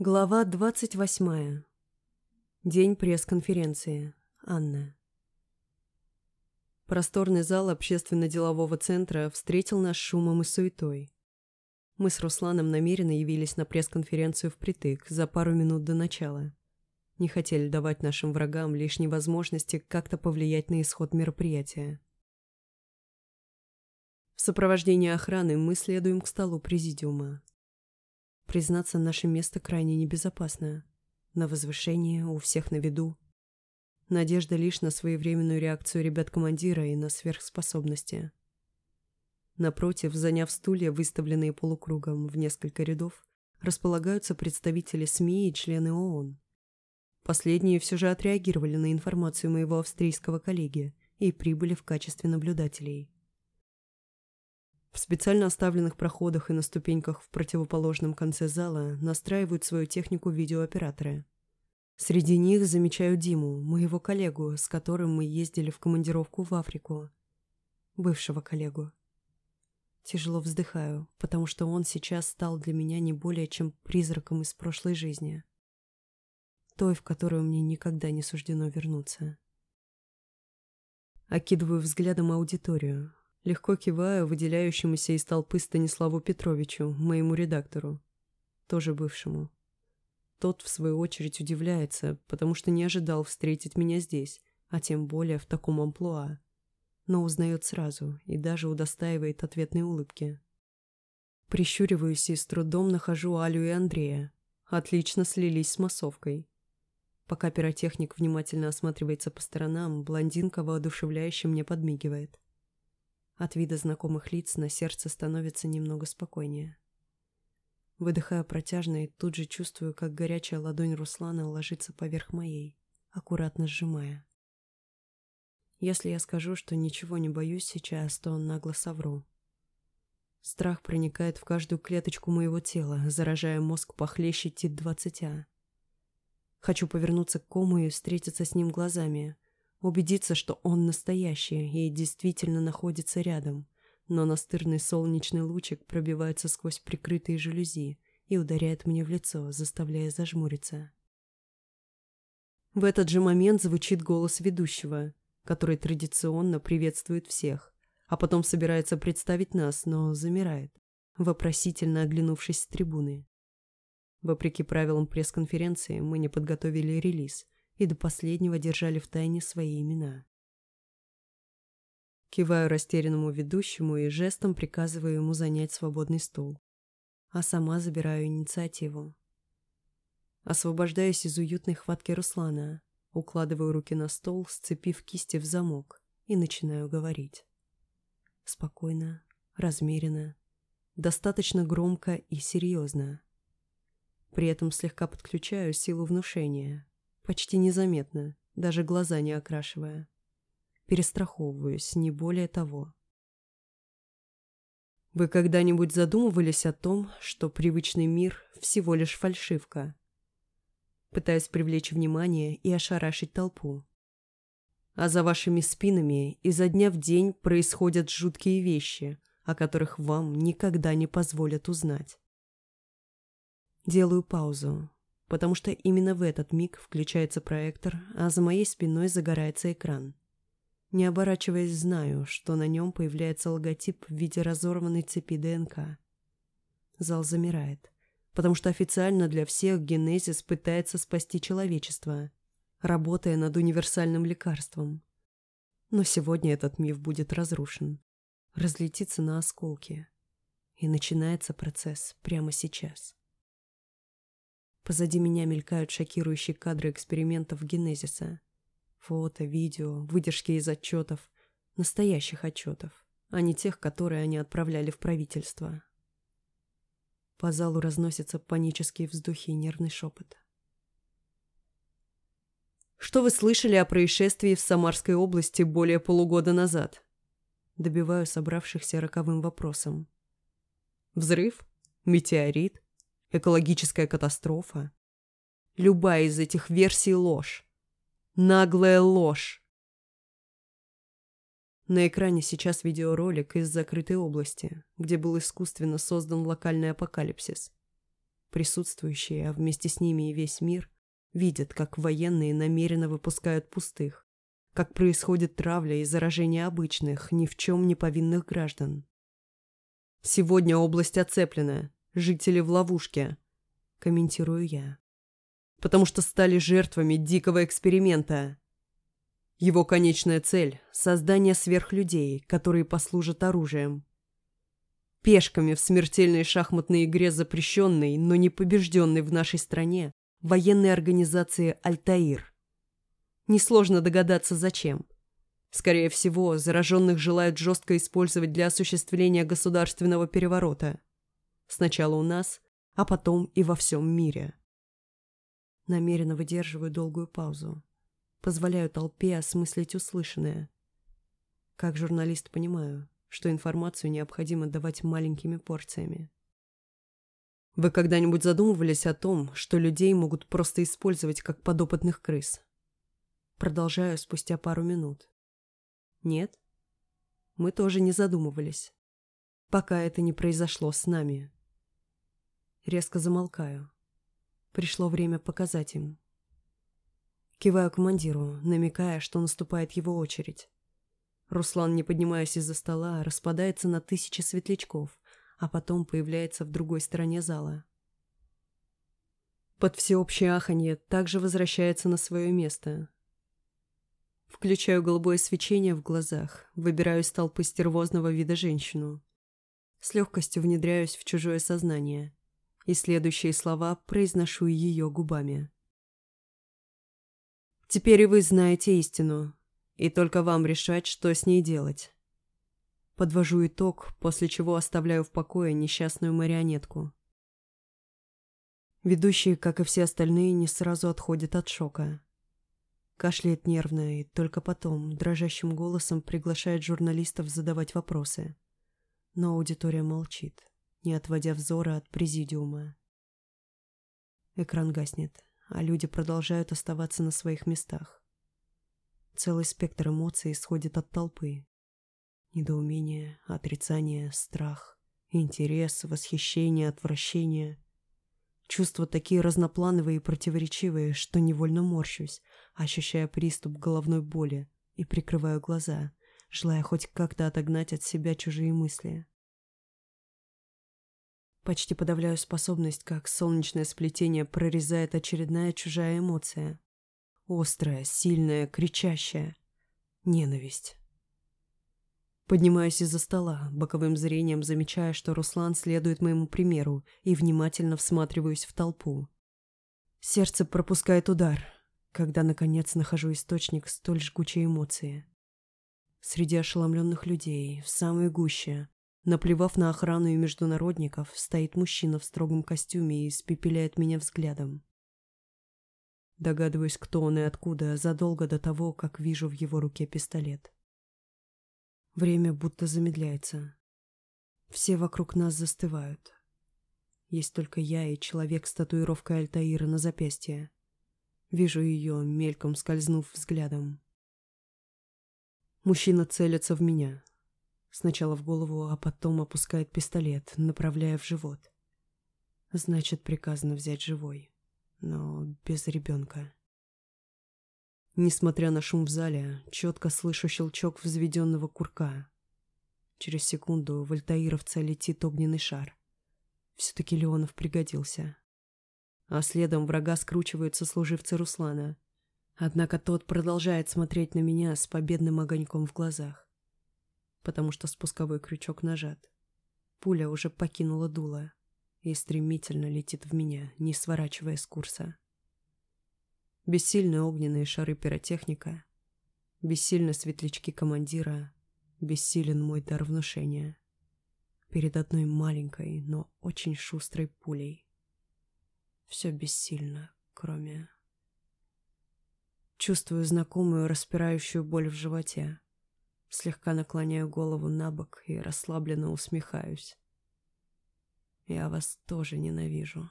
Глава двадцать восьмая. День пресс-конференции. Анна. Просторный зал общественно-делового центра встретил нас шумом и суетой. Мы с Русланом намеренно явились на пресс-конференцию впритык за пару минут до начала. Не хотели давать нашим врагам лишней возможности как-то повлиять на исход мероприятия. В сопровождении охраны мы следуем к столу президиума. Признаться, наше место крайне небезопасное. На возвышении, у всех на виду. Надежда лишь на своевременную реакцию ребят-командира и на сверхспособности. Напротив, заняв стулья, выставленные полукругом в несколько рядов, располагаются представители СМИ и члены ООН. Последние все же отреагировали на информацию моего австрийского коллеги и прибыли в качестве наблюдателей. В специально оставленных проходах и на ступеньках в противоположном конце зала настраивают свою технику видеооператоры. Среди них замечаю Диму, моего коллегу, с которым мы ездили в командировку в Африку. Бывшего коллегу. Тяжело вздыхаю, потому что он сейчас стал для меня не более чем призраком из прошлой жизни. Той, в которую мне никогда не суждено вернуться. Окидываю взглядом аудиторию, Легко киваю выделяющемуся из толпы Станиславу Петровичу, моему редактору, тоже бывшему. Тот, в свою очередь, удивляется, потому что не ожидал встретить меня здесь, а тем более в таком амплуа. Но узнает сразу и даже удостаивает ответной улыбки. Прищуриваюсь и с трудом нахожу Алю и Андрея. Отлично слились с массовкой. Пока пиротехник внимательно осматривается по сторонам, блондинка воодушевляюще мне подмигивает. От вида знакомых лиц на сердце становится немного спокойнее. Выдыхаю протяжно и тут же чувствую, как горячая ладонь Руслана ложится поверх моей, аккуратно сжимая. Если я скажу, что ничего не боюсь сейчас, то нагло совру. Страх проникает в каждую клеточку моего тела, заражая мозг похлеще Тит-20А. Хочу повернуться к Кому и встретиться с ним глазами — убедиться, что он настоящий и действительно находится рядом, но настырный солнечный лучик пробивается сквозь прикрытые жалюзи и ударяет мне в лицо, заставляя зажмуриться. В этот же момент звучит голос ведущего, который традиционно приветствует всех, а потом собирается представить нас, но замирает, вопросительно оглянувшись с трибуны. Вопреки правилам пресс-конференции мы не подготовили релиз – и до последнего держали в тайне свои имена. Киваю растерянному ведущему и жестом приказываю ему занять свободный стул, а сама забираю инициативу. Освобождаюсь из уютной хватки Руслана, укладываю руки на стол, сцепив кисти в замок, и начинаю говорить. Спокойно, размеренно, достаточно громко и серьезно. При этом слегка подключаю силу внушения, Почти незаметно, даже глаза не окрашивая. Перестраховываюсь, не более того. Вы когда-нибудь задумывались о том, что привычный мир всего лишь фальшивка? Пытаясь привлечь внимание и ошарашить толпу. А за вашими спинами изо дня в день происходят жуткие вещи, о которых вам никогда не позволят узнать. Делаю паузу, потому что именно в этот миг включается проектор, а за моей спиной загорается экран. Не оборачиваясь, знаю, что на нем появляется логотип в виде разорванной цепи ДНК. Зал замирает, потому что официально для всех Генезис пытается спасти человечество, работая над универсальным лекарством. Но сегодня этот миф будет разрушен, разлетится на осколки. И начинается процесс прямо сейчас. Позади меня мелькают шокирующие кадры экспериментов генезиса. Фото, видео, выдержки из отчетов. Настоящих отчетов, а не тех, которые они отправляли в правительство. По залу разносятся панические вздохи и нервный шепот. «Что вы слышали о происшествии в Самарской области более полугода назад?» Добиваю собравшихся роковым вопросом. «Взрыв? Метеорит? Экологическая катастрофа. Любая из этих версий ложь. Наглая ложь. На экране сейчас видеоролик из закрытой области, где был искусственно создан локальный апокалипсис. Присутствующие, а вместе с ними и весь мир, видят, как военные намеренно выпускают пустых, как происходит травля и заражение обычных, ни в чем не повинных граждан. «Сегодня область оцеплена, жители в ловушке», — комментирую я. «Потому что стали жертвами дикого эксперимента. Его конечная цель — создание сверхлюдей, которые послужат оружием. Пешками в смертельной шахматной игре запрещенной, но не побежденной в нашей стране, военной организации «Альтаир». Несложно догадаться, зачем. Скорее всего, зараженных желают жестко использовать для осуществления государственного переворота. Сначала у нас, а потом и во всем мире. Намеренно выдерживаю долгую паузу. Позволяю толпе осмыслить услышанное. Как журналист понимаю, что информацию необходимо давать маленькими порциями. Вы когда-нибудь задумывались о том, что людей могут просто использовать как подопытных крыс? Продолжаю спустя пару минут. Нет? Мы тоже не задумывались. Пока это не произошло с нами. Резко замолкаю. Пришло время показать им. Киваю командиру, намекая, что наступает его очередь. Руслан, не поднимаясь из-за стола, распадается на тысячи светлячков, а потом появляется в другой стороне зала. Под всеобщее аханье также возвращается на свое место. Включаю голубое свечение в глазах, выбираю из толпы стервозного вида женщину. С легкостью внедряюсь в чужое сознание, и следующие слова произношу ее губами. Теперь и вы знаете истину, и только вам решать, что с ней делать. Подвожу итог, после чего оставляю в покое несчастную марионетку. Ведущий, как и все остальные, не сразу отходит от шока. Кашляет нервно и только потом, дрожащим голосом, приглашает журналистов задавать вопросы. Но аудитория молчит, не отводя взора от президиума. Экран гаснет а люди продолжают оставаться на своих местах. Целый спектр эмоций исходит от толпы. Недоумение, отрицание, страх, интерес, восхищение, отвращение. Чувства такие разноплановые и противоречивые, что невольно морщусь, ощущая приступ головной боли и прикрываю глаза, желая хоть как-то отогнать от себя чужие мысли. Почти подавляю способность, как солнечное сплетение прорезает очередная чужая эмоция. Острая, сильная, кричащая. Ненависть. Поднимаюсь из-за стола, боковым зрением замечая, что Руслан следует моему примеру, и внимательно всматриваюсь в толпу. Сердце пропускает удар, когда, наконец, нахожу источник столь жгучей эмоции. Среди ошеломленных людей, в самой гуще, Наплевав на охрану и международников, стоит мужчина в строгом костюме и испепеляет меня взглядом. Догадываюсь, кто он и откуда, задолго до того, как вижу в его руке пистолет. Время будто замедляется. Все вокруг нас застывают. Есть только я и человек с татуировкой Альтаира на запястье. Вижу ее, мельком скользнув взглядом. Мужчина целится в меня. Сначала в голову, а потом опускает пистолет, направляя в живот. Значит, приказано взять живой, но без ребенка. Несмотря на шум в зале, четко слышу щелчок взведенного курка. Через секунду в альтаировца летит огненный шар. Все-таки Леонов пригодился. А следом врага скручиваются служивцы Руслана. Однако тот продолжает смотреть на меня с победным огоньком в глазах потому что спусковой крючок нажат. Пуля уже покинула дуло и стремительно летит в меня, не сворачивая с курса. Бессильны огненные шары пиротехника, бессильны светлячки командира, бессилен мой дар внушения. Перед одной маленькой, но очень шустрой пулей. Все бессильно, кроме... Чувствую знакомую распирающую боль в животе. Слегка наклоняю голову на бок и расслабленно усмехаюсь. Я вас тоже ненавижу.